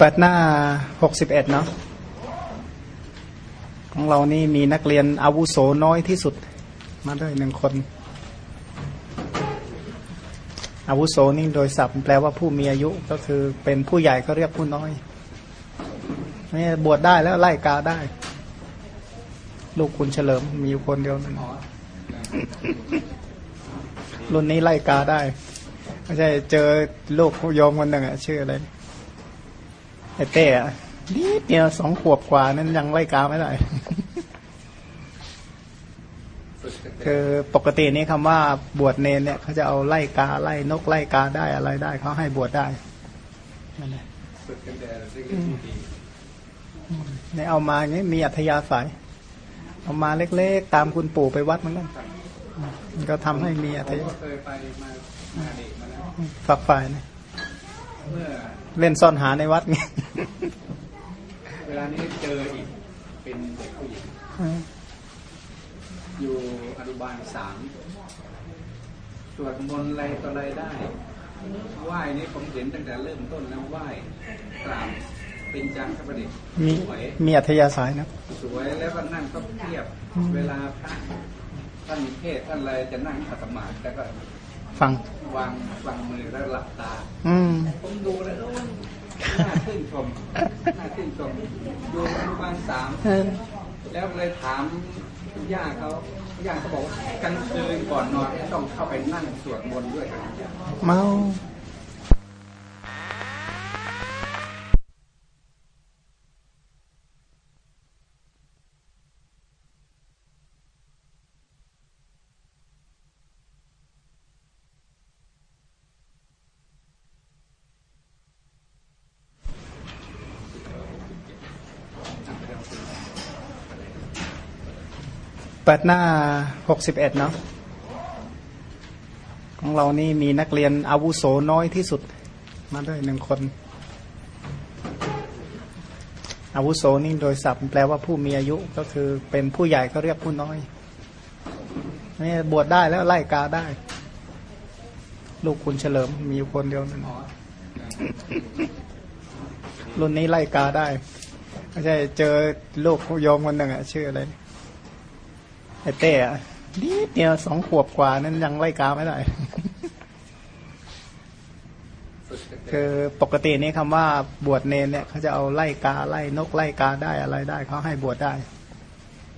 เปิดหน้าหกสิบเอ็ดเนาะของเรานี่มีนักเรียนอาวุโสน้อยที่สุด มาด้วยหนึ่งคน อาวุโสนี่โดยศัพท์แปลว่าผู้มีอายุก็คือเป็นผู้ใหญ่ก็เรียกผู้น้อยนี่บวชได้แล้วไล่กาได้ ลูกคุณเฉลิมมีคนเดียวนั่นรุ่นนี้ไล่กาได้ไม่ใช่เจอลูกโยมคนหนึ่งอะชื่ออะไร ไอ้เต้อะนิดเดียวสองขวบกว่านั้นยังไล่กาไม่ได้ คือปกตินี้คำว่าบวชเนนเนี่ยเขาจะเอาไล่กาไล่นกไล่กาได้อะไรได้เขาให้บวชได้นั่นแหละเนี่ยเอามาเงี้ยมีอัธยาศัยเอามาเล็กๆ ตามคุณปู่ไปวัดมันก็มันก็ทำให้มีอัธยาศัยเคยไปมามาเด็กมาแล้วฝักฝ่ายนะเมื่อ เล่นซ่อนหาในวัดไงเวลานี้เจออีกเป็นเด็กผู้หญิงอยู่อนุบาลสามสวดมนต์อะไรต่ออะไรได้ไหว้นี่ผมเห็นตั้งแต่เริ่มต้นแล้วไหว้กราบเป็นจังครับประเด็กมีสวยมีอัธยาศัยนะสวยแล้วก็นั่งก็เทียบ เวลาพระท่านเทศน์ท่านอะไรจะนั่งขัดสมาธิแต่ก็ ฟังวางวางมือแล้วหลับตา อืมผมดูแล้วโอ้ยน่าชื่นชมน่าชื่นชมอยู่อนุบาลสามแล้วเลยถามคุณย่าเขาคุณย่าเขาบอกว่ากลางคืนก่อนนอนต้องเข้าไปนั่งสวดมนต์ด้วยกันเมา ปิดหน้าหกสิบเอ็ดเนาะของเรานี่มีนักเรียนอาวุโสน้อยที่สุด มาด้วยหนึ่งคน อาวุโสนี่โดยศัพท์แปลว่าผู้มีอายุก็คือเป็นผู้ใหญ่ก็เรียกผู้น้อยนี่บวชได้แล้วไล่กาได้ ลูกคุณเฉลิมมีอยู่คนเดียวนั่นรุ่นนี้ไล่กาได้ไม่ใช่เจอลูกโยมคนหนึ่งอะชื่ออะไร ไอ้เต้อะนิดเดียวสองขวบกว่านั้นยังไล่กาไม่ได้คือปกตินี้คำว่าบวชเนนเนี่ยเขาจะเอาไล่กาไล่นกไล่กาได้อะไรได้เขาให้บวชได้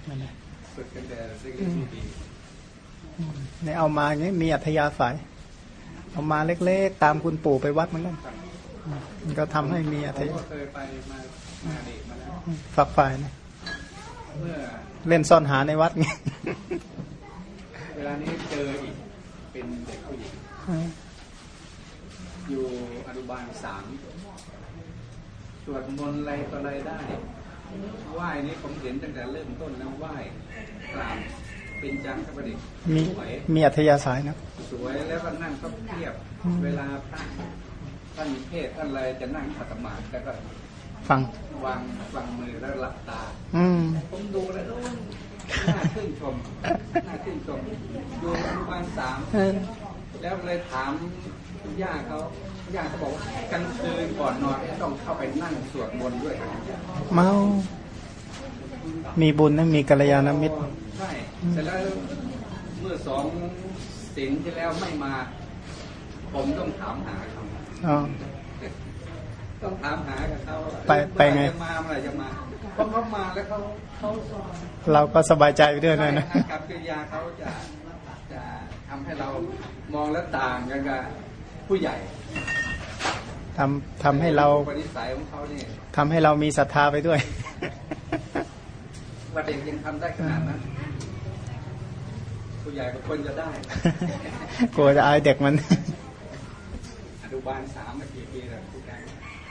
นั่นแหละฝึกกันแต่เด็กดีเนี่ยเอามาเงี้ยมีอัธยาศัยเอามาเล็กๆ ตามคุณปู่ไปวัดมันก็มันก็ทำให้มีอัธผมยาก็เคยไปมามาเด็กมาแล้วฝักฝ่ายนะเมื่อเล่นซ่อนหาในวัดไง เวลานี้เจออีกเป็นเด็กผู้หญิงอยู่อนุบาลสามสวดมนต์อะไรต่ออะไรได้ไหว้นี่ผมเห็นตั้งแต่เริ่มต้นแล้วไหว้กราบเป็นจังครับประเด็กมีสวยมีอัธยาศัยนะ สวยแล้วก็นั่งก็เทียบ เวลาพระท่านเทศน์ท่านอะไรจะนั่งขัดสมาธิแล้วก็ฟังวางวางมือแล้วหลับตา อืมผมดูแล้วโอ้ย น่าชื่นชมน่าชื่นชมอยู่อนุบาลสามแล้วเลยถามคุณย่าเขาคุณย่าเขาบอกว่ากลางคืนก่อนนอนต้องเข้าไปนั่งสวดมนต์ด้วยกันเมา มีบุญนะมีกัลยาณมิตรใช่เสร็จแล้วเมื่อสองสิงที่แล้วไม่มา ผมต้องถามหาเขาอ๋อต้องถามหากับเขาไปไปไงเมื่อหร่จะมาเมื่อไหร่จะมา เพราะเขามาแล้วเขาเขาเราก็สบายใจไปด้วยนะนะอากับกิริยาเขาจะจะทำให้เรามองแล้วต่างกันกับผู้ใหญ่ทำทำให้เราปณิสัยของเขาเนี่ยทำให้เรามีศรัทธาไปด้วยว่าเด็กยังทำได้ขนาดนั้นผู้ใหญ่ก็ควรจะได้ กลัวจะอายเด็กมันอนุบาลสามมากี่ปีแล้วผู้ใหญ่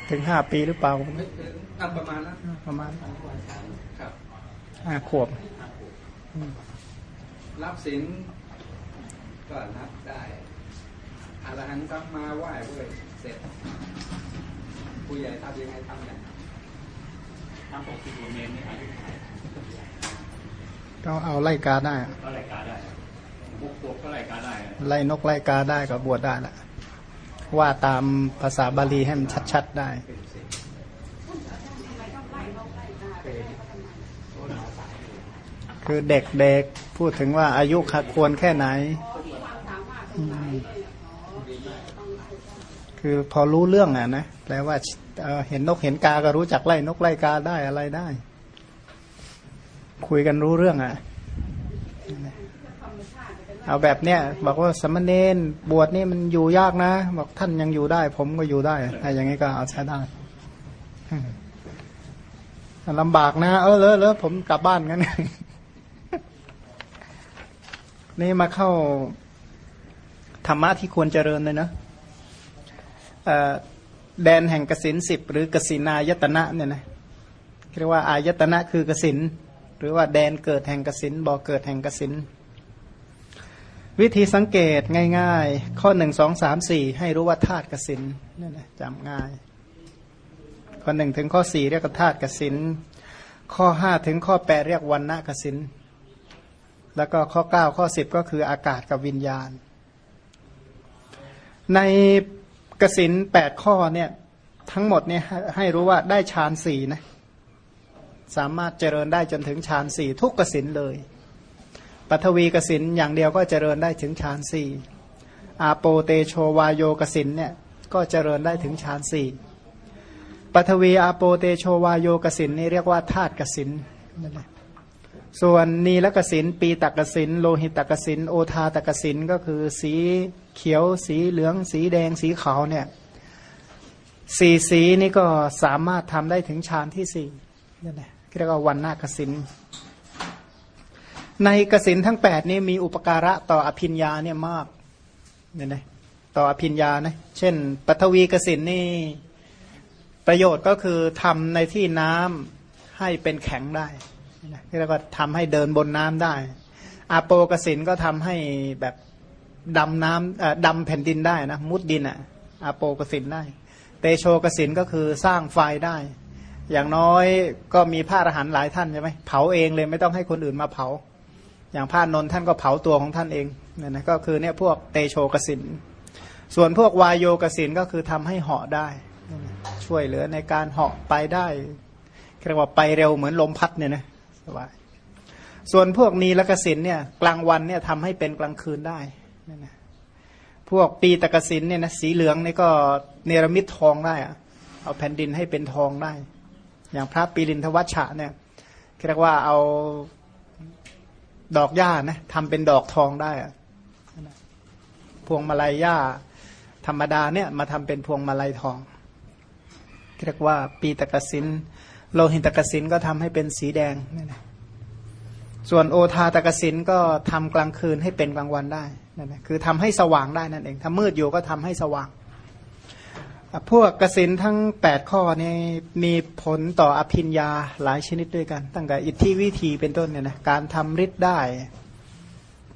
ถึงห้าปีหรือเปล่าไม่ถึงนับประมาณนั้นประมาณอนุบาลสามครับห้าขวบอืมรับศีลก็นับได้อรหันต์กลับมาไหว้เว้ยเสร็จ ผู้ใหญ่ทำยังไงทำเนี่ยถ้าปกติตัวเมนนี่อายุเท่าไหร่ก็เอาไล่กาได้ก็รายการได้บุกบวกก็รายการได้ ไล่นกไล่กาได้ก็บวชได้ละ ว่าตามภาษาบาลีให้มันชัด ๆ ได้คือเด็กๆ พูดถึงว่าอายุควรแค่ไหน คือพอรู้เรื่องอะนะแปลว่าเห็นนกเห็นกาก็รู้จักไล่นกไล่กาได้อะไรได้ คุยกันรู้เรื่องอะ เอาแบบเนี้ยบอกว่าสมณเณรบวชนี่มันอยู่ยากนะ บอกท่านยังอยู่ได้ ผมก็อยู่ได้ถ้าอย่างนี้ก็เอาใช้ได้ลำบากนะ เออเลอะเลอะผมกลับบ้านงั้นนี่มาเข้าธรรมะที่ควรเจริญเลยนะเอ่อแดนแห่งกสินสิบหรือกสินายตนะเนี่ยนะเรียกว่าอายตนะคือกสินหรือว่าแดนเกิดแห่งกสินบ่อเกิดแห่งกสิน วิธีสังเกตง่ายๆ ข้อหนึ่งสองสามสี่ให้รู้ว่าธาตุกสินนี่นะจำง่าย ข้อหนึ่งถึงข้อสี่เรียกว่าธาตุกสินข้อห้าถึงข้อแปดเรียกวันณะกสินแล้วก็ข้อเก้าข้อสิบก็คืออากาศกับวิญญาณ ในกสินแปดข้อเนี่ยทั้งหมดเนี่ยให้รู้ว่าได้ฌานสี่นะสามารถเจริญได้จนถึงฌานสี่ทุกกสินเลย ปัทวีกสินอย่างเดียวก็เจริญได้ถึงฌานสี่อาโปเตโชวายโยกสินเนี่ยก็เจริญได้ถึงฌานสี่ปัทวีอาโปเตโชวายโยกสินนี่เรียกว่าธาตุกสินนั่นแหละส่วนนีลกสินปีตักกสินโลหิตตักกสินโอทาตักกสินก็คือสีเขียวสีเหลือง สีแดงสีขาวเนี่ยสีสีนี่ก็สามารถทำได้ถึงฌานที่สี่นั่นแหละเรียกว่าวันนากสิน ในกสินทั้งแปดนี้มีอุปการะต่ออภิญญาเนี่ยมากเนี่ยนะต่ออภิญญานะเช่นปัทวีกสินนี่ประโยชน์ก็คือทำในที่น้ำให้เป็นแข็งได้นะเรียกว่าทำให้เดินบนน้ำได้ อาโปกสินก็ทำให้แบบดำน้ำดำแผ่นดินได้นะมุดดินอะอาโปกสินได้ เตโชกสินก็คือสร้างไฟได้ อย่างน้อยก็มีพระอรหันต์หลายท่านใช่ไหมเผาเองเลยไม่ต้องให้คนอื่นมาเผา อย่างพระนนท์ท่านก็เผาตัวของท่านเองเนี่ยนะก็คือเนี่ยพวกเตโชกสิน ส่วนพวกวายโยกสินก็คือทำให้เหาะได้ ช่วยเหลือในการเหาะไปได้เรียกว่าไปเร็วเหมือนลมพัดเนี่ยนะสบายส่วนพวกนีลกสินเนี่ยกลางวันเนี่ยทำให้เป็นกลางคืนได้นั่นนะพวกปีตะกสินเนี่ยนะสีเหลืองนี่ก็เนรมิตทองได้อะเอาแผ่นดินให้เป็นทองได้ อย่างพระปีรินทวัชชะเนี่ยเรียกว่าเอา ดอกหญ้านะทำเป็นดอกทองได้อะพวงมาลัยหญ้า ธรรมดาเนี่ยมาทำเป็นพวงมาลัยทองเรียกว่าปีตะกสินโลหิตตะกสินก็ทำให้เป็นสีแดงนี่นะส่วนโอทาตะกสินก็ทำกลางคืนให้เป็นกลางวันได้นั่นนะคือทำให้สว่างได้นั่นเองถ้ามืดอยู่ก็ทำให้สว่าง พวกกสินทั้ง 8 ข้อนี้มีผลต่ออภิญญาหลายชนิดด้วยกัน ตั้งแต่อิทธิวิธีเป็นต้นเนี่ยนะการทำฤทธิ์ได้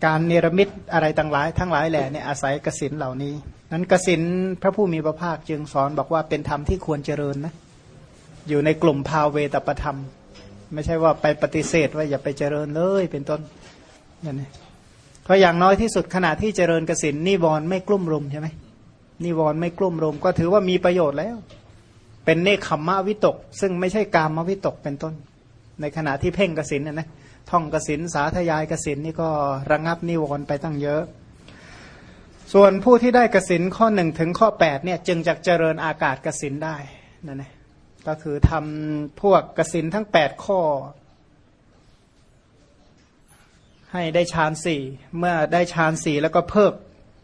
การเนรมิตอะไรต่างหลาย ทั้งหลายแหล่เนี่ยอาศัยกสินเหล่านี้นั้นกสินพระผู้มีพระภาคจึงสอนบอกว่าเป็นธรรมที่ควรเจริญนะอยู่ในกลุ่มภาเวตประธรรม ไม่ใช่ว่าไปปฏิเสธว่าอย่าไปเจริญเลยเป็นต้นนั่นเองเพราะอย่างน้อยที่สุดขณะที่เจริญกสินนิวรณ์ไม่กลุ่มรุมใช่ไหม นิวรณ์ไม่กลุ่มรุมก็ถือว่ามีประโยชน์แล้ว เป็นเนคขมมะวิตก ซึ่งไม่ใช่กามวิตกเป็นต้น ในขณะที่เพ่งกสินนะนะท่องกสินสาธยายกสินนี่ก็ระงับนิวรณ์ไปตั้งเยอะ ส่วนผู้ที่ได้กสินข้อหนึ่งถึงข้อแปดเนี่ยจึงจะเจริญอากาศกสินได้นั่นนะก็คือทำพวกกสินทั้งแปดข้อ ให้ได้ฌานสี่เมื่อได้ฌานสี่แล้วก็เพิก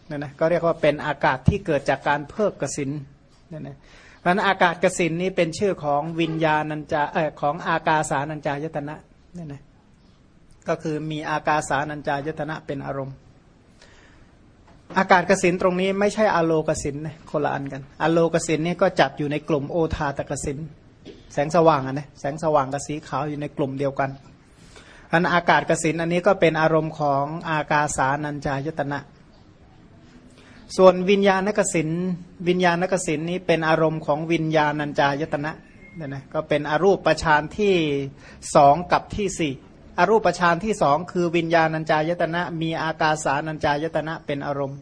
นั่นนะก็เรียกว่าเป็นอากาศที่เกิดจากการเพิกกสินนั่นนะเพราะนั้นอากาศกสินนี้เป็นชื่อของวิญญาณัญจาเออของอากาสานัญจายตนะนั่นนะก็คือมีอากาสานัญจายตนะเป็นอารมณ์ อากาศกสินตรงนี้ไม่ใช่อโลกสินนะคนละอันกัน อโลกสินนี่ก็จัดอยู่ในกลุ่มโอทาตกสินแสงสว่างอะนะแสงสว่างกับสีขาวอยู่ในกลุ่มเดียวกันอันอากาศกสินอันนี้ก็เป็นอารมณ์ของอากาสานัญจายตนะ ส่วนวิญญาณกสินวิญญาณกสินนี้เป็นอารมณ์ของวิญญาณัญจายตนะเนี่ยนะก็เป็นอรูปประชานที่สองกับที่สี่อรูปฌานที่สองคือวิญญาณัญจายตนะ มีอากาสานัญจายตนะเป็นอารมณ์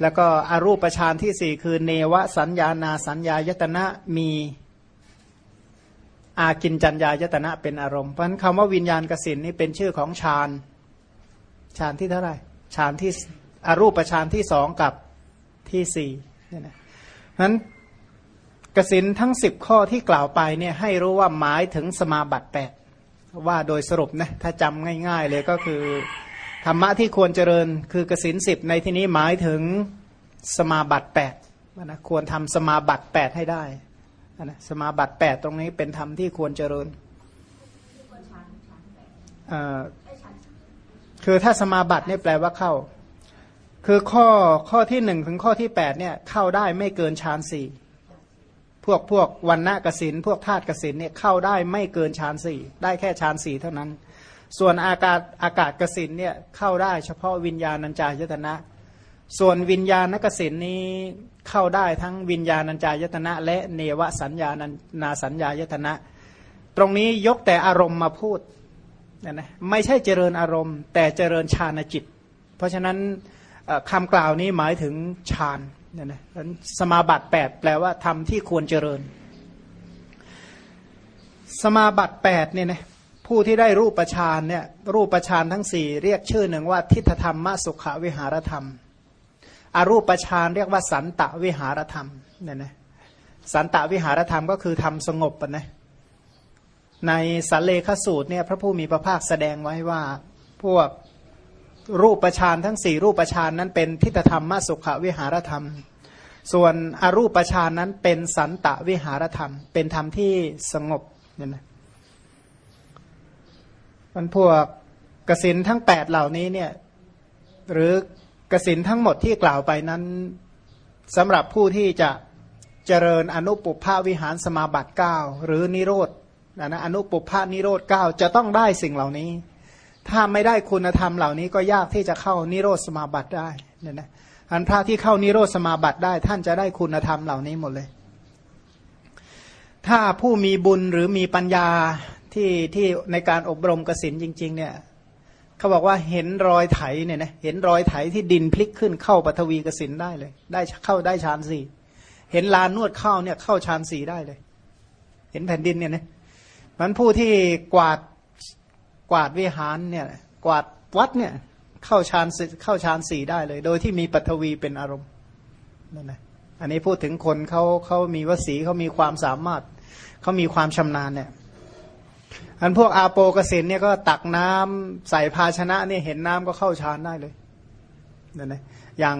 แล้วก็อรูปฌานที่สี่คือเนวสัญญานาสัญญายตนะมีอากินจัญญายตนะเป็นอารมณ์เพราะฉะนั้นคำว่าวิญญาณกสินนี่เป็นชื่อของฌานฌานที่เท่าไหร่ฌานที่ อรูปฌานที่สองกับที่สี่เนี่ยนะเพราะนั้นกสินทั้งสิบข้อที่กล่าวไปเนี่ยให้รู้ว่าหมายถึงสมาบัติแปดว่าโดยสรุปนะถ้าจำง่าย ๆ เลยก็คือธรรมะที่ควรเจริญคือกสินสิบในที่นี้หมายถึงสมาบัติแปดนะควรทำสมาบัติแปดให้ได้นะสมาบัติแปดตรงนี้เป็นธรรมที่ควรเจริญอ่อคือถ้าสมาบัติเนี่ยแปลว่าเข้า คือข้อข้อที่หนึ่งถึงข้อที่แปดเนี่ยเข้าได้ไม่เกินฌานสี่พวกพวกวันณะกสินพวกธาตุกสินเนี่ยเข้าได้ไม่เกินฌานสี่ได้แค่ฌานสี่เท่านั้น ส่วนอากาศอากาศกสินเนี่ยเข้าได้เฉพาะวิญญาณัญจายตนะ ส่วนวิญญาณกสินนี้เข้าได้ทั้งวิญญาณัญจายตนะ และเนวสัญญาณนาสัญญายตนะ ตรงนี้ยกแต่อารมณ์มาพูดนะนะไม่ใช่เจริญอารมณ์ แต่เจริญฌานจิต เพราะฉะนั้น คำกล่าวนี้หมายถึงฌานเนี่ยนะสมาบัติ 8 แปลว่าทำที่ควรเจริญ สมาบัติ8เนี่ยนะผู้ที่ได้รูปฌานเนี่ยรูปฌานทั้งสี่เรียกชื่อหนึ่งว่าทิฏฐธรรมมสุขวิหารธรรม อรูปฌานเรียกว่าสันตวิหารธรรมเนี่ยนะสันตวิหารธรรมก็คือทำสงบปนะในสัลเลขสูตรเนี่ยพระผู้มีพระภาคแสดงไว้ว่าพวก รูปฌานทั้งสี่รูปฌานนั้นเป็นทิฏฐธรรมมสุขวิหารธรรม ส่วนอรูปฌานนั้นเป็นสันตะวิหารธรรม เป็นธรรมที่สงบเนี่ยนะมันพวกกสินทั้งแปดเหล่านี้เนี่ยหรือกสินทั้งหมดที่กล่าวไปนั้นสำหรับผู้ที่จะเจริญอนุปุพาวิหารสมาบัติ9หรือนิโรธนะนะอนุปุพานิโรธ9จะต้องได้สิ่งเหล่านี้ ถ้าไม่ได้คุณธรรมเหล่านี้ก็ยากที่จะเข้านิโรธสมาบัติได้เนี่ยนะอันพระที่เข้านิโรธสมาบัติได้ ท่านจะได้คุณธรรมเหล่านี้หมดเลย ถ้าผู้มีบุญหรือมีปัญญาที่ที่ในการอบรมกสินจริง ๆ เนี่ยเขาบอกว่าเห็นรอยไถเนี่ยนะเห็นรอยไถที่ดินพลิกขึ้นเข้าปฐวีกสินได้เลย ได้เข้าได้ฌานสี่เห็นลานนวดเข้าเนี่ยเข้าฌานสี่ได้เลย เห็นแผ่นดินเนี่ยนะมันผู้ที่กวาด กวาดวิหารเนี่ยกวาดวัดเนี่ยเข้าฌานเข้าฌานสี่ได้เลย โดยที่มีปฐวีเป็นอารมณ์นั่นนะอันนี้พูดถึงคนเขาเขามีวสีเขามีความสามารถเขามีความชำนาญเนี่ยอันพวกอาโปกสินเนี่ยก็ตักน้ำใส่ภาชนะเนี่ยเห็นน้ำก็เข้าฌานได้เลยนั่นนะอย่าง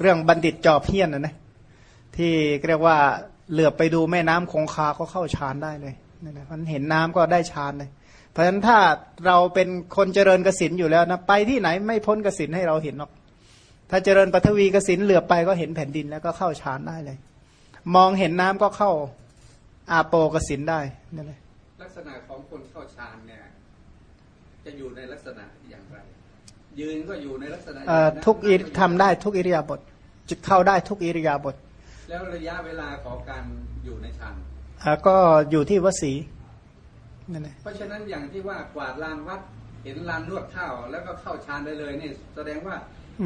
เรื่องบัณฑิตจอบเพี้ยนนะนะที่เรียกว่าเหลือบไปดูแม่น้ำคงคาก็เข้าฌานได้เลยนั่นนะมันเห็นน้ำก็ได้ฌานเลย เพราะฉะนั้นถ้าเราเป็นคนเจริญกสินอยู่แล้วนะไปที่ไหนไม่พ้นกสินให้เราเห็นหรอก ถ้าเจริญปัทวีกสินเหลือบไปก็เห็นแผ่นดินแล้วก็เข้าฌานได้เลย มองเห็นน้ำก็เข้าอาโปกสินได้นั่นแหละลักษณะของคนเข้าฌานเนี่ยจะอยู่ในลักษณะอย่างไร ยืนก็อยู่ในลักษณะเอ่อทุกอิริทำได้ทุกอิริยาบถจะเข้าได้ทุกอิริยาบถแล้วระยะเวลาของการอยู่ในฌานอ่าก็อยู่ที่วสี นั่นแหละเพราะฉะนั้นอย่างที่ว่ากวาดลานวัดเห็นลานนวดข้าวแล้วก็เข้าฌานได้เลยนี่แสดงว่า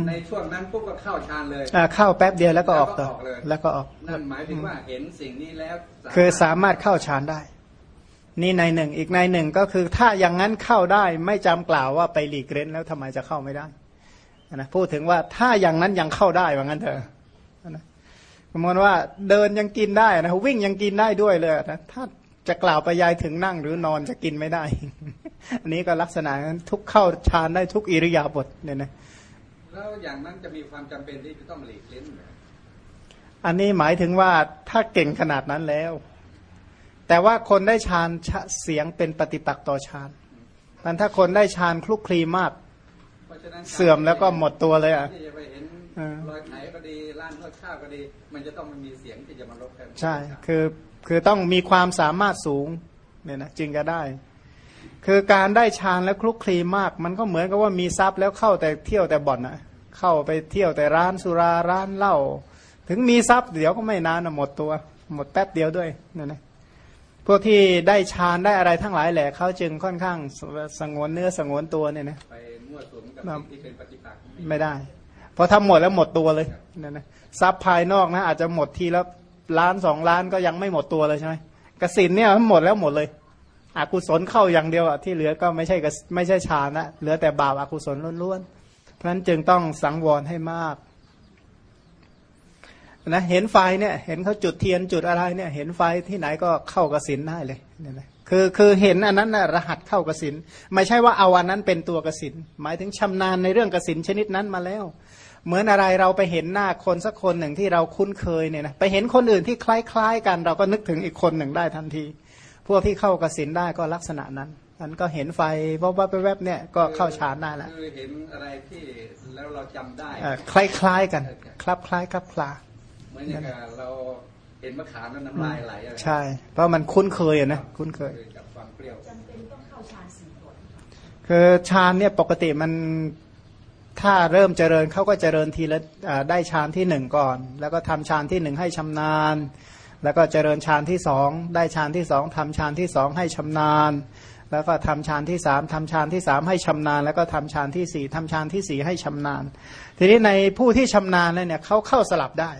ในช่วงนั้นปุ๊บก็เข้าฌานเลยอ่าเข้าแป๊บเดียวแล้วก็ออกต่อแล้วก็ออกเลยแล้วก็ออกนั่นหมายถึงว่าเห็นสิ่งนี้แล้วคือสามารถเข้าฌานได้ นี่ในหนึ่งอีกในหนึ่งก็คือถ้าอย่างนั้นเข้าได้ไม่จำกล่าวว่าไปหลีกเล่นแล้วทำไมจะเข้าไม่ได้นะพูดถึงว่าถ้าอย่างนั้นยังเข้าได้ว่างั้นเถอะนะสมมติว่าเดินยังกินได้นะวิ่งยังกินได้ด้วยเลยนะถ้า จะกล่าวไปยายถึงนั่งหรือนอนจะกินไม่ได้ อันนี้ก็ลักษณะนั้นทุกเข้าฌานได้ทุกอิริยาบถเนี่ยนะแล้วอย่างนั้นจะมีความจำเป็นที่จะต้องหลีกเล่นเหรออันนี้หมายถึงว่าถ้าเก่งขนาดนั้นแล้ว แต่ว่าคนได้ฌานชะเสียงเป็นปฏิปักษ์ต่อฌานมันถ้าคนได้ฌานคลุกคลีมากเพราะฉะนั้นเสื่อมแล้วก็หมดตัวเลยอะที่จะไปเห็นเออรอยไถก็ดีล้านนวดข้าวก็ดี มันจะต้องมันมีเสียงที่จะมารบกันใช่ คือ คือต้องมีความสามารถสูงเนี่ยนะจึงจะได้ คือการได้ฌานแล้วคลุกคลีมาก มันก็เหมือนกับว่ามีทรัพย์แล้วเข้าแต่เที่ยวแต่บ่อนนะเข้าไปเที่ยวแต่ร้านสุราร้านเหล้าถึงมีทรัพย์เดี๋ยวก็ไม่นานนะหมดตัว หมดแป๊บเดียวด้วยเนี่ยนะพวกที่ได้ฌานได้อะไรทั้งหลายแหละเขาจึงค่อนข้างสงวนเนื้อสงวนตัวเนี่ยนะไปมั่วสุมกับครับสิ่งที่เป็นปฏิปักษ์ไม่ได้เพราะทำหมดแล้วหมดตัวเลยนั่นนะทรัพย์ภายนอกนะอาจจะหมดทีละ ล้านสองล้านก็ยังไม่หมดตัวเลยใช่ไหมกสินเนี่ยมันหมดแล้วหมดเลยอกุศลเข้าอย่างเดียวอะที่เหลือก็ไม่ใช่กสิไม่ใช่ฌานนะเหลือแต่บาปอากุศลล้วนๆเพราะฉะนั้นจึงต้องสังวรให้มากนะเห็นไฟเนี่ยเห็นเขาจุดเทียนจุดอะไรเนี่ย เห็นไฟที่ไหนก็เข้ากสินได้เลยเนี่ยนะคือคือเห็นอันนั้นนะรหัสเข้ากสินไม่ใช่ว่าเอาอันนั้นเป็นตัวกสินหมายถึงชำนาญในเรื่องกสินชนิดนั้นมาแล้ว เหมือนอะไรเราไปเห็นหน้าคนสักคนหนึ่งที่เราคุ้นเคยเนี่ยนะไปเห็นคนอื่นที่คล้าย ๆ กัน เราก็นึกถึงอีกคนหนึ่งได้ทันที พวกที่เข้ากสินได้ก็ลักษณะนั้นนั้นก็เห็นไฟวับวับแวบๆเนี่ยก็เข้าฌานได้แล้วคือเห็นอะไรที่แล้วเราจำได้เอ่อคล้ายๆกัน คลับคล้ายคลับคลาเหมือนอย่างกับเราเห็นมะขามแล้วน้ำลายไหลอะไรใช่ เพราะมันคุ้นเคยอะนะคุ้นเคยคือกับความเปรี้ยวคือฌานเนี่ยปกติมัน ถ้าเริ่มเจริญเขาก็เจริญทีละได้ฌานที่หนึ่งก่อน แล้วก็ทำฌานที่หนึ่งให้ชำนาญ แล้วก็เจริญฌานที่สองได้ฌานที่สองทำฌานที่สองให้ชำนาญ แล้วก็ทำฌานที่สามทำฌานที่สามให้ชำนาญ แล้วก็ทำฌานที่สี่ทำฌานที่สี่ให้ชำนาญ ทีนี้ในผู้ที่ชำนาญแล้วเนี่ยเขาเข้าสลับได้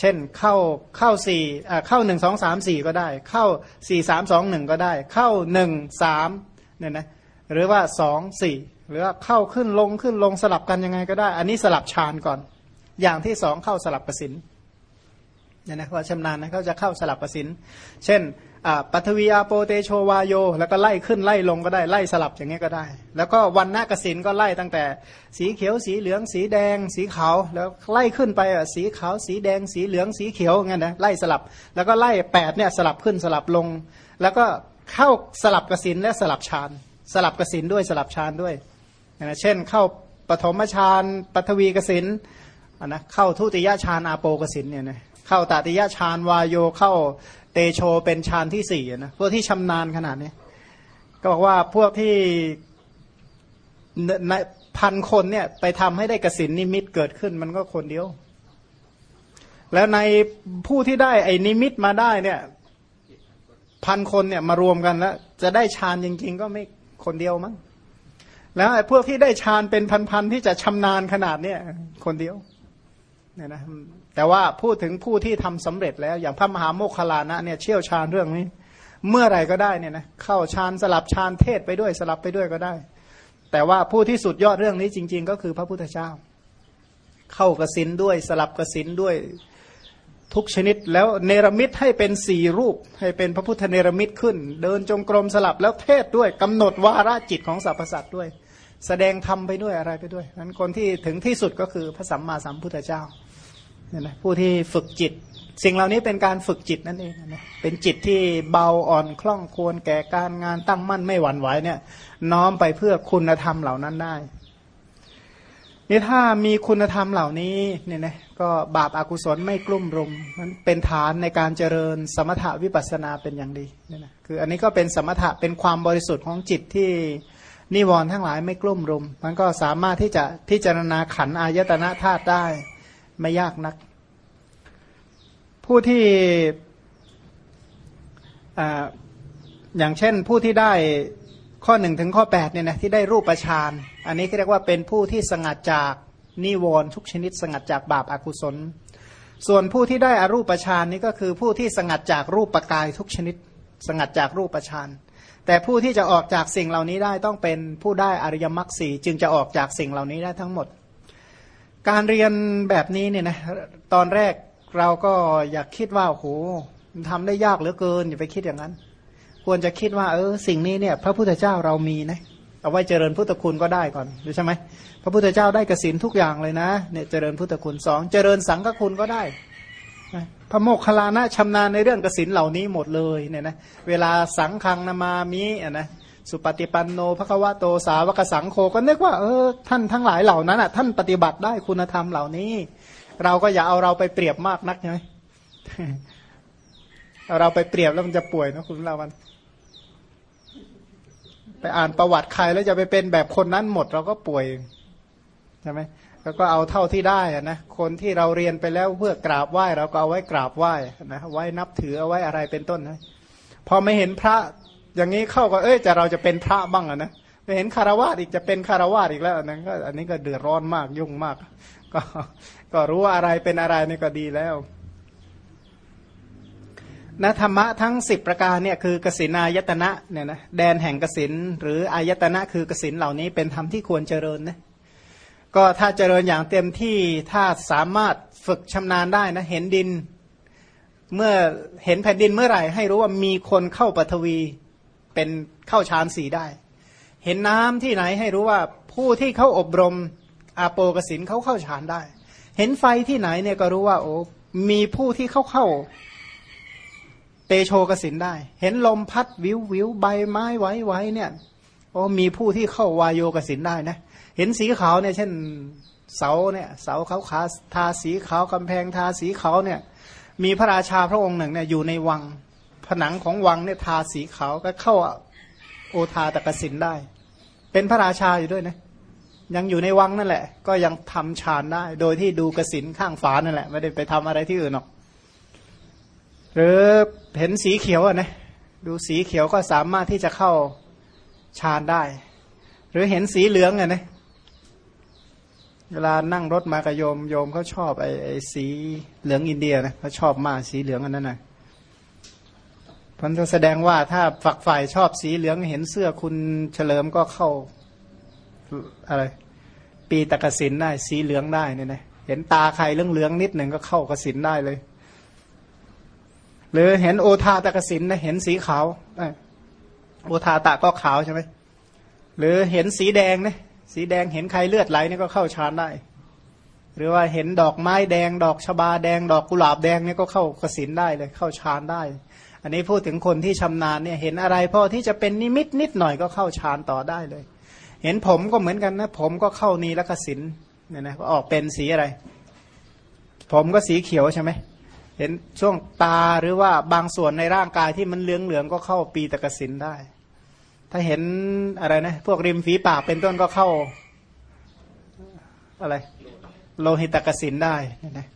เช่นเข้าเข้าสี่อ่าเข้าหนึ่งสองสามสี่ก็ได้ เข้าสี่สามสองหนึ่งก็ได้ เข้าหนึ่งสามเนี่ยนะหรือว่าสองสี่ หรือว่าเข้าขึ้นลงขึ้นลงสลับกันยังไงก็ได้ อันนี้สลับฌานก่อน อย่างที่สองเข้าสลับกสินเนี่ยนะว่าชำนาญนะเขาจะเข้าสลับกสินเช่นอ่าปัทวีอาโปเตโชวาโย แล้วก็ไล่ขึ้นไล่ลงก็ได้ไล่สลับอย่างเงี้ยก็ได้ แล้วก็วันนากสินก็ไล่ตั้งแต่ สีเขียวสีเหลืองสีแดง สีขาวแล้วไล่ขึ้นไปอะสีขาวสีแดงสีเหลืองสีเขียวงั้นนะไล่สลับ แล้วก็ไล่แปดเนี่ยสลับขึ้นสลับลง แล้วก็เข้าสลับกสินและสลับฌานสลับกสินด้วยสลับฌานด้วย นะเช่นเข้าปฐมฌานปัทวีกสินนะเข้าทุติยฌานอาโปกสินเนี่ยนะเข้าตติยฌานวายโยเข้าเตโชเป็นฌานที่สี่นะพวกที่ชำนาญขนาดนี้ก็บอกว่าพวกที่ในพันคนเนี่ยไปทำให้ได้กสินนิมิตเกิดขึ้นมันก็คนเดียว แล้วในผู้ที่ได้ไอ้นิมิตมาได้เนี่ยพันคนเนี่ยมารวมกันแล้ว จะได้ฌานจริง ๆ ก็ไม่คนเดียวมั้ง แล้วไอ้พวกที่ได้ฌานเป็นพันๆที่จะชำนาญขนาดเนี่ยคนเดียวเนี่ยนะแต่ว่าพูดถึงผู้ที่ทำสำเร็จแล้ว อย่างพระมหาโมคคลานะเนี่ยเชี่ยวชาญเรื่องนี้ เมื่อไหร่ก็ได้เนี่ยนะเข้าฌานสลับฌานเทศไปด้วยสลับไปด้วยก็ได้ แต่ว่าผู้ที่สุดยอดเรื่องนี้จริง ๆ ก็คือพระพุทธเจ้า เข้ากสินด้วยสลับกสินด้วยทุกชนิดแล้วเนรมิตให้เป็นสี่รูป ให้เป็นพระพุทธเนรมิตขึ้น เดินจงกรมสลับแล้วเทศด้วยกำหนดวาระจิตของสรรพสัตว์ด้วย แสดงธรรมไปด้วยอะไรไปด้วยนั้นคนที่ถึงที่สุดก็คือพระสัมมาสัมพุทธเจ้าเนี่ยนะผู้ที่ฝึกจิต สิ่งเหล่านี้เป็นการฝึกจิตนั่นเองนะเป็นจิตที่เบาอ่อนคล่องควรแก่การงานตั้งมั่นไม่หวั่นไหวเนี่ย น้อมไปเพื่อคุณธรรมเหล่านั้นได้นี่ถ้ามีคุณธรรมเหล่านี้เนี่ยนะก็บาปอากุศลไม่กลุ่มรุมมันเป็นฐานในการเจริญสมถะวิปัสสนาเป็นอย่างดีเนี่ยนะคืออันนี้ก็เป็นสมถะเป็นความบริสุทธิ์ของจิตที่ นิวรณ์ทั้งหลายไม่กลุ่มรุม มันก็สามารถที่จะพิจารณาขันอายตนะธาตุได้ ไม่ยากนัก ผู้ที่ออย่างเช่นผู้ที่ได้ข้อหนึ่งถึงข้อ8เนี่ยนะที่ได้รูปฌานอันนี้เรียกว่าเป็นผู้ที่สงัดจากนิวรณ์ทุกชนิดสงัดจากบาปอากุศล ส่วนผู้ที่ได้อารูปฌานนี่ก็คือผู้ที่สงัดจากรูปปกายทุกชนิด สงัดจากรูปฌาน แต่ผู้ที่จะออกจากสิ่งเหล่านี้ได้ต้องเป็นผู้ได้อริยมรรคสีจึงจะออกจากสิ่งเหล่านี้ได้ทั้งหมด การเรียนแบบนี้เนี่ยนะตอนแรกเราก็อยากคิดว่าโอ้โหทำได้ยากเหลือเกินอย่าไปคิดอย่างนั้น ควรจะคิดว่าเออสิ่งนี้เนี่ย พระพุทธเจ้าเรามีนะเอาไว้เจริญพุทธคุณก็ได้ก่อนดูใช่ไหมพระพุทธเจ้าได้กสินทุกอย่างเลยนะเนี่ยเจริญพุทธคุณสองเจริญสังฆคุณก็ได้ พระโมคคัลลานะชำนาญในเรื่องกสินเหล่านี้หมดเลยเนี่ยนะเวลาสังฆังนามามิอะนะสุปฏิปันโนภควะโตสาวกสังโฆก็นึกว่าเออท่านทั้งหลายเหล่านั้นอะท่านปฏิบัติได้คุณธรรมเหล่านี้ เราก็อย่าเอาเราไปเปรียบมากนักใช่ไหมเอาเราไปเปรียบแล้วมันจะป่วยนะคุณลาวัน ไปอ่านประวัติใครแล้วจะไปเป็นแบบคนนั้นหมด เราก็ป่วยใช่ไหม แล้วก็เอาเท่าที่ได้นะคนที่เราเรียนไปแล้วเพื่อกราบไหว้เราก็เอาไว้กราบไหว้นะไว้นับถือเอาไว้อะไรเป็นต้นนะพอไม่เห็นพระอย่างนี้เข้าก็เอ้ยจะเราจะเป็นพระบ้างนะไม่เห็นคารวะอีกจะเป็นคารวะอีกแล้วนะก็อันนี้ก็เดือดร้อนมากยุ่งมาก ก็ก็รู้ว่าอะไรเป็นอะไรนี่ก็ดีแล้วนะธรรมะทั้ง 10 ประการเนี่ยคือกสินายตนะเนี่ยนะแดนแห่งกสินหรืออายตนะคือกสินเหล่านี้เป็นธรรมที่ควรเจริญนะ ก็ถ้าเจริญอย่างเต็มที่ถ้าสามารถฝึกชำนาญได้นะเห็นดิน เมื่อเห็นแผ่นดินเมื่อไหร่ ให้รู้ว่ามีคนเข้าปฐวีเป็นเข้าฌานสีได้ เห็นน้ำที่ไหนให้รู้ว่าผู้ที่เขาอบรมอาโปกสินเขาเข้าฌานได้ เห็นไฟที่ไหนเนี่ยก็รู้ว่า โอ้มีผู้ที่เข้าเข้าเตโชกสินได้ เห็นลมพัดวิววิวใบไม้ไหว้ไว้เนี่ยโอ้มีผู้ที่เข้าวายโยกสินได้นะเเห็นสีขาวเนี่ยเช่นเสาเนี่ยเสาขาวขาทาสีขาวกำแพงทาสีขาวเนี่ย มีพระราชาพระองค์หนึ่งเนี่ยอยู่ในวัง ผนังของวังเนี่ยทาสีขาวก็เข้าโอทาตะกสินได้ เป็นพระราชาอยู่ด้วยนะยังอยู่ในวังนั่นแหละ ก็ยังทำฌานได้ โดยที่ดูกสินข้างฝานั่นแหละ ไม่ได้ไปทำอะไรที่อื่นหรอกหรือเห็นสีเขียวอะนะดูสีเขียวก็สามารถที่จะเข้าฌานได้ หรือเห็นสีเหลืองอะนะ เวลานั่งรถมากับโยมโยมเขาชอบไอ้ไอ้สีเหลืองอินเดียนะเขาชอบมากสีเหลืองอันนั้นนะพันจะแสดงว่าถ้าฝักฝ่ายชอบสีเหลืองเห็นเสื้อคุณเฉลิมก็เข้าอะไร ปีตะกสินได้ สีเหลืองได้เนี่ยนะเห็นตาใครเรื่องเหลืองนิดหนึ่งก็เข้ากสินได้เลย หรือเห็นโอทาตะกสินนะเห็นสีขาวโอทาตะก็ขาวใช่ไหมหรือเห็นสีแดงนะ สีแดงเห็นใครเลือดไหลนี่ก็เข้าฌานได้ หรือว่าเห็นดอกไม้แดง ดอกชบาแดง ดอกกุหลาบแดงนี่ก็เข้ากสินได้เลย เข้าฌานได้ อันนี้พูดถึงคนที่ชำนาญเนี่ยเห็นอะไรพอที่จะเป็นนิมิตนิดหน่อยก็เข้าฌานต่อได้เลย เห็นผมก็เหมือนกันนะ ผมก็เข้านีละกสินเนี่ยนะก็ออกเป็นสีอะไร ผมก็สีเขียวใช่ไหมเห็นช่วงตาหรือว่าบางส่วนในร่างกายที่มันเหลืองเหลืองก็เข้าปีตะกสินได้ ถ้าเห็นอะไรนะ พวกริมฝีปากเป็นต้นก็เข้า อะไร โลหิตกสินได้นะ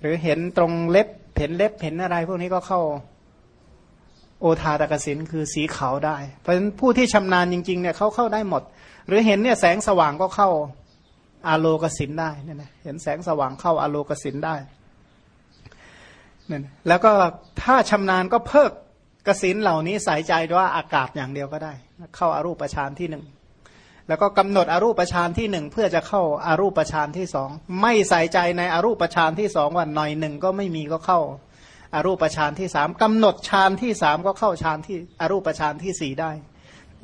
หรือเห็นตรงเล็บ เห็นเล็บเห็นอะไร พวกนี้ก็เข้า โอทาตกสินคือสีขาวได้ เพราะฉะนั้นผู้ที่ชำนาญจริงๆเนี่ยเขาเข้าได้หมด หรือเห็นเนี่ยแสงสว่างก็เข้าอาโลกสินได้เนี่ยนะเห็นแสงสว่างเข้าอาโลกสินได้เนี่ยแล้วก็ถ้าชำนาญก็เพิก กสินเหล่านี้ใส่ใจว่าอากาศอย่างเดียวก็ได้ เข้าอารูปฌานที่หนึ่งแล้วก็กำหนดอรูปฌานที่หนึ่งเพื่อจะเข้าอารูปฌานที่สองไม่ใส่ใจในอรูปฌานที่สองวันหน่อยหนึ่งก็ไม่มีก็เข้าอารูปฌานที่สามกำหนดฌานที่สามก็เข้าฌานที่อรูปฌานที่สี่ได้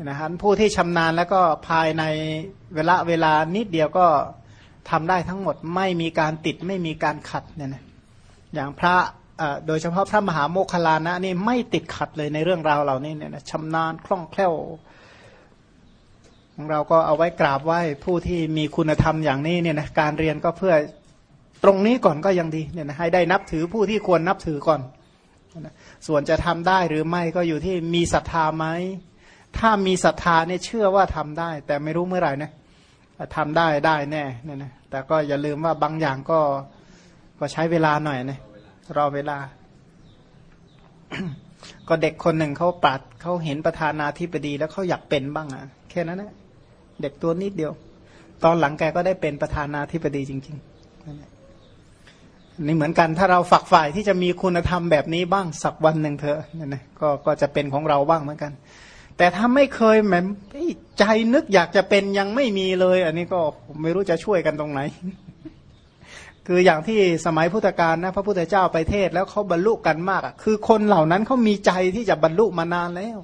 นะฮะผู้ที่ชำนาญแล้วก็ภายในเวลาเวลานิดเดียวก็ทำได้ทั้งหมดไม่มีการติดไม่มีการขัดเนี่ยนะอย่างพระ โดยเฉพาะพระมหาโมคคลานะนี่ไม่ติดขัดเลยในเรื่องราวเหล่านี้เนี่ยนะชำนาญคล่องแคล่วของเราก็เอาไว้กราบไหว้ผู้ที่มีคุณธรรมอย่างนี้เนี่ยนะการเรียนก็เพื่อตรงนี้ก่อนก็ยังดีเนี่ยนะให้ได้นับถือผู้ที่ควรนับถือก่อนนะส่วนจะทำได้หรือไม่ก็อยู่ที่มีศรัทธาไหมถ้ามีศรัทธาเนี่ยเชื่อว่าทำได้ แต่ไม่รู้เมื่อไหร่นะทำได้ได้แน่เนี่ยนะแต่ก็อย่าลืมว่าบางอย่างก็ก็ใช้เวลาหน่อยนะ รอเวลา ก็เด็กคนหนึ่งเขาปัดเขาเห็นประธานาธิบดีแล้วเขาอยากเป็นบ้างอะ แค่นั้นนะเด็กตัวนิดเดียว ตอนหลังแกก็ได้เป็นประธานาธิบดีจริงๆนี่เหมือนกันถ้าเราฝักฝ่ายที่จะมีคุณธรรมแบบนี้บ้างสักวันหนึ่งเถอะนี่นะก็ก็จะเป็นของเราบ้างเหมือนกัน แต่ถ้าไม่เคยแหมใจนึกอยากจะเป็นยังไม่มีเลย อันนี้ก็ไม่รู้จะช่วยกันตรงไหน คืออย่างที่สมัยพุทธกาลนะพระพุทธเจ้าไปเทศแล้วเขาบรรลุกันมากอะคือคนเหล่านั้นเขามีใจที่จะบรรลุมานานแล้ว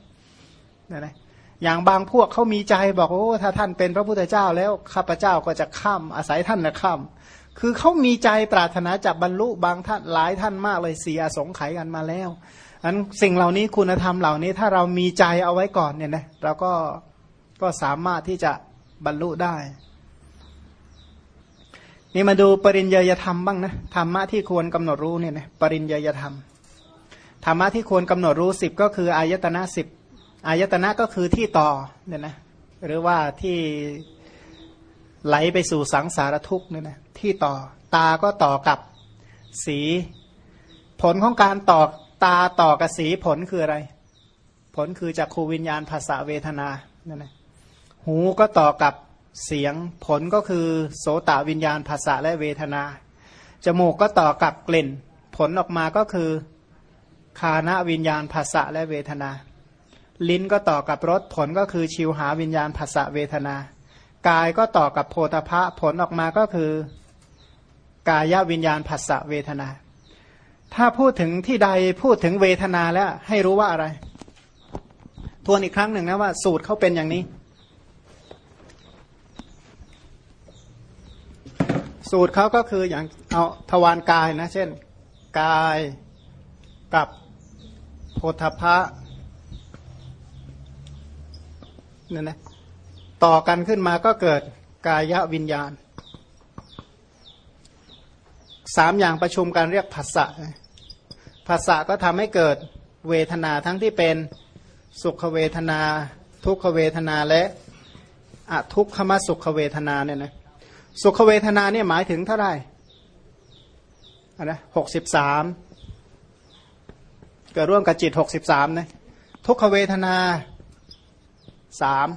นะนะอย่างบางพวกเขามีใจบอกโอ้ถ้าท่านเป็นพระพุทธเจ้าแล้วข้าพเจ้าก็จะข้ามอาศัยท่านนะข้ามคือเขามีใจปรารถนาจะบรรลุบางท่านหลายท่านมากเลยเสียสงไขกันมาแล้วอันสิ่งเหล่านี้คุณธรรมเหล่านี้ถ้าเรามีใจเอาไว้ก่อนเนี่ยนะเราก็ก็สามารถที่จะบรรลุได้ นี่มาดูปริญญาธรรมบ้างนะธรรมะที่ควรกำหนดรู้เนี่ยนะปริญญาธรรมธรรมะที่ควรกำหนดรู้สิบก็คืออายตนะสิบอายตนะก็คือที่ต่อเนี่ยนะหรือว่าที่ไหลไปสู่สังสารทุกข์เนี่ยนะที่ต่อตาก็ต่อกับสี ผลของการต่อตาต่อกับสีผลคืออะไร ผลคือจากขูวิญญาณภาษาเวทนาเนี่ยนะหูก็ต่อกับ เสียงผลก็คือโสตวิญญาณภาษาและเวทนา จมูกก็ต่อกับกลิ่น ผลออกมาก็คือคานะวิญญาณภาษะและเวทนา ลิ้นก็ต่อกับรสผลก็คือชิวหาวิญญาณภาษะเวทนา กายก็ต่อกับโพธพะผลออกมาก็คือกายวิญญาณภาษะเวทนา ถ้าพูดถึงที่ใดพูดถึงเวทนาแล้วให้รู้ว่าอะไร ทวนอีกครั้งหนึ่งนะว่าสูตรเขาเป็นอย่างนี้ สูตรเขาก็คืออย่างเอาทวารกายนะ เช่น กายกับโพธพะนี่ยนะต่อกันขึ้นมาก็เกิดกายวิญญาณสามอย่างประชุมกันเรียกภาษะภาษะก็ทำให้เกิดเวทนาทั้งที่เป็นสุขเวทนา ทุกขเวทนาและอทุกขมสุขเวทนาเนี่ยนะ สุขเวทนาเนี่ยหมายถึงเท่าไหร่อันนะหกสิบสามเกิดร่วมกับจิตหกสิบสามนะทุกขเวทนาสาม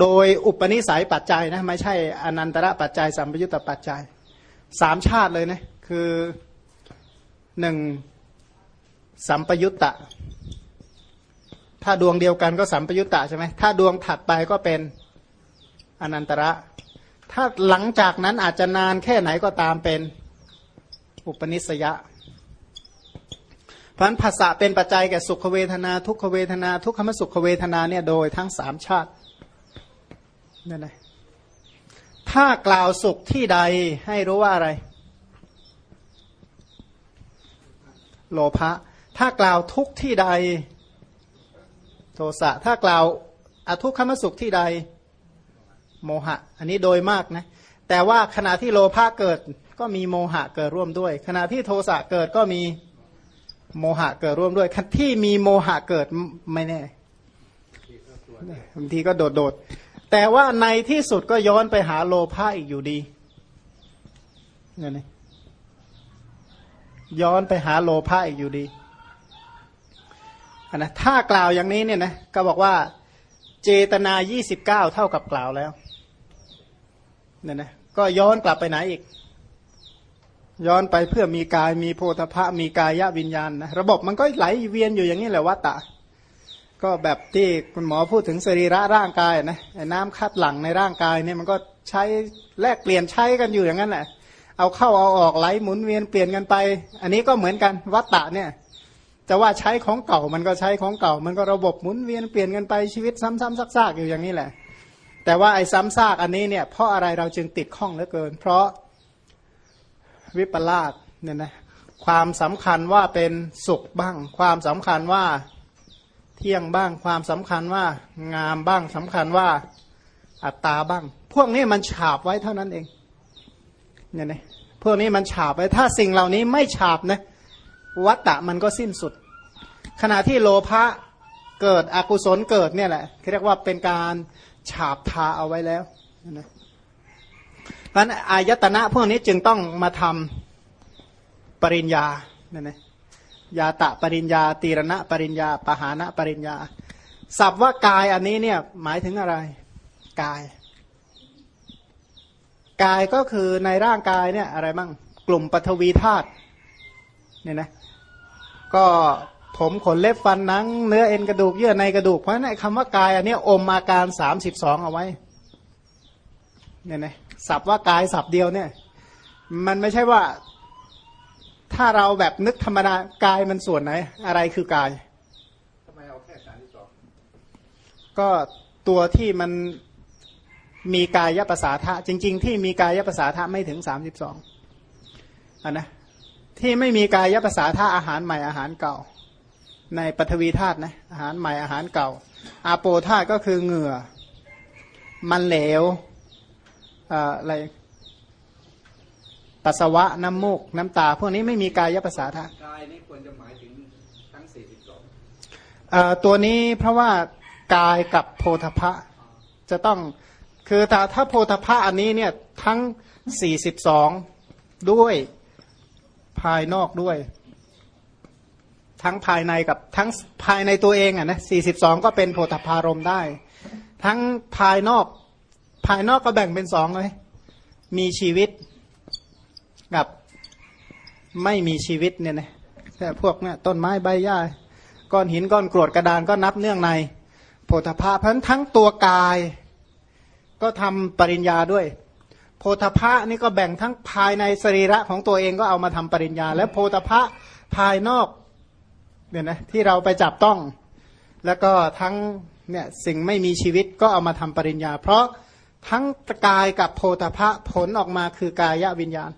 โดยอุปนิสัยปัจจัยนะไม่ใช่อนันตระปัจจัยสัมปยุตตปัจจัยสามชาติเลยนะคือหนึ่งสัมปยุตตะ ถ้าดวงเดียวกันก็สัมปยุตตะใช่ไหมถ้าดวงถัดไปก็เป็นอนันตระ ถ้าหลังจากนั้นอาจจะนานแค่ไหนก็ตามเป็นอุปนิสยะพันภาษาเป็นปัจจัยแก่สุขเวทนา ทุกขเวทนา ทุกขมสุขเวทนาเนี่ยโดยทั้งสามชาตินั่นแหลถ้ากล่าวสุขที่ใดให้รู้ว่าอะไร โลภะถ้ากล่าวทุกที่ใด โทสะถ้ากล่าวอทุกขมสุขที่ใด โมหะ อันนี้โดยมากนะแต่ว่าขณะที่โลภะเกิดก็มีโมหะเกิดร่วมด้วย ขณะที่โทสะเกิดก็มีโมหะเกิดร่วมด้วยที่มีโมหะเกิดไม่แน่บางทีก็โดดโดดแต่ว่าในที่สุดก็ย้อนไปหาโลภะอีกอยู่ดีเนี่นย้อนไปหาโลภะอีกอยู่ดีนนะถ้ากล่าวอย่างนี้เนี่ยนะก็บอกว่าเจตนายี่สิบเก้าเท่ากับกล่าวแล้ว เนี่ยนะก็ย้อนกลับไปไหนอีก ย้อนไปเพื่อมีกายมีโพธพะมีกายวิญญาณนะระบบมันก็ไหลเวียนอยู่อย่างนี้แหละวัตตะ ก็แบบที่คุณหมอพูดถึงสรีระร่างกายนะไอ้น้ำคัดหลั่งในร่างกายเนี่ยมันก็ใช้แลกเปลี่ยนใช้กันอยู่อย่างนั้นแหละเอาเข้าเอาออกไหลหมุนเวียนเปลี่ยนกันไป อันนี้ก็เหมือนกันวัตตะเนี่ยจะว่าใช้ของเก่ามันก็ใช้ของเก่า มันก็ระบบหมุนเวียนเปลี่ยนกันไปชีวิตซ้ำๆซากๆอยู่อย่างนี้แหละ แต่ว่าไอ้ซ้ำซากอันนี้เนี่ยเพราะอะไรเราจึงติดข้องเหลือเกิน เพราะวิปลาสเนี่ยนะความสำคัญว่าเป็นสุขบ้าง ความสำคัญว่าเที่ยงบ้าง ความสำคัญว่างามบ้างสำคัญว่าอัตตาบ้าง พวกนี้มันฉาบไว้เท่านั้นเองเนี่ยนะพวกนี้มันฉาบไว้ถ้าสิ่งเหล่านี้ไม่ฉาบนะวัตตะมันก็สิ้นสุด ขณะที่โลภะเกิดอกุศลเกิดเนี่ยแหละเรียกว่าเป็นการ ฉาบทาเอาไว้แล้วนะเพราะอายตนะพวกนี้จึงต้องมาทำปริญญาเนี่ยนะยาตะปริญญา ตีรณะปริญญา ปหานะปริญญาศัพท์ว่ากายอันนี้เนี่ยหมายถึงอะไร กาย กายก็คือในร่างกายเนี่ยอะไรบ้างกลุ่มปฐวีธาตุเนี่ยนะก็ ผมขนเล็บฟันหนัง เนื้อเอ็นกระดูกเยื่อในกระดูกเพราะนั้นคำว่ากายอันนี้อมอาการสามสิบสองเอาไว้เนี่ยนะสับว่ากายสับเดียวเนี่ย มันไม่ใช่ว่า ถ้าเราแบบนึกธรรมดากายมันส่วนไหน อะไรคือกายทำไมเอาแค่สามสองก็ตัวที่มันมีกายภาษาทะจริง ๆ ที่มีกายภาษาทะไม่ถึงสามสิบสองอันนะที่ไม่มีกายภาษาธาอาหารใหม่อาหารเก่า ในปฐวีธาตุนะอาหารใหม่อาหารเก่า อาโปธาตุก็คือเหงื่อ มันเหลวอะไรปัสสาวะน้ำมูก น้ำตา พวกนี้ไม่มีกายภาษาธาตุกายนี้ควรจะหมายถึงทั้งสี่สิบสองตัวนี้เพราะว่ากายกับโพธพะจะต้องคือถ้าถ้าโพธพะอันนี้เนี่ยทั้งสี่สิบสองด้วยภายนอกด้วย ทั้งภายในกับทั้งภายในตัวเองอะนะสี่สิบสองก็เป็นโพธพารมได้ ทั้งภายนอกภายนอกก็แบ่งเป็นสองเลย มีชีวิตกับไม่มีชีวิตเนี่ยนะแต่พวกเนี่ยต้นไม้ใบหญ้าก้อนหินก้อนกรวดกระดานก็นับเนื่องในโพธพะเพราะทั้งตัวกาย ก็ทำปริญญาด้วย โพธพะนี่ก็แบ่งทั้งภายในสรีระของตัวเองก็เอามาทำปริญญา และโพธพะภายนอก เนี่ยนะที่เราไปจับต้อง แล้วก็ทั้งเนี่ยสิ่งไม่มีชีวิตก็เอามาทำปริญญา เพราะทั้งกายกับโพธพะผลออกมาคือกายวิญญาณ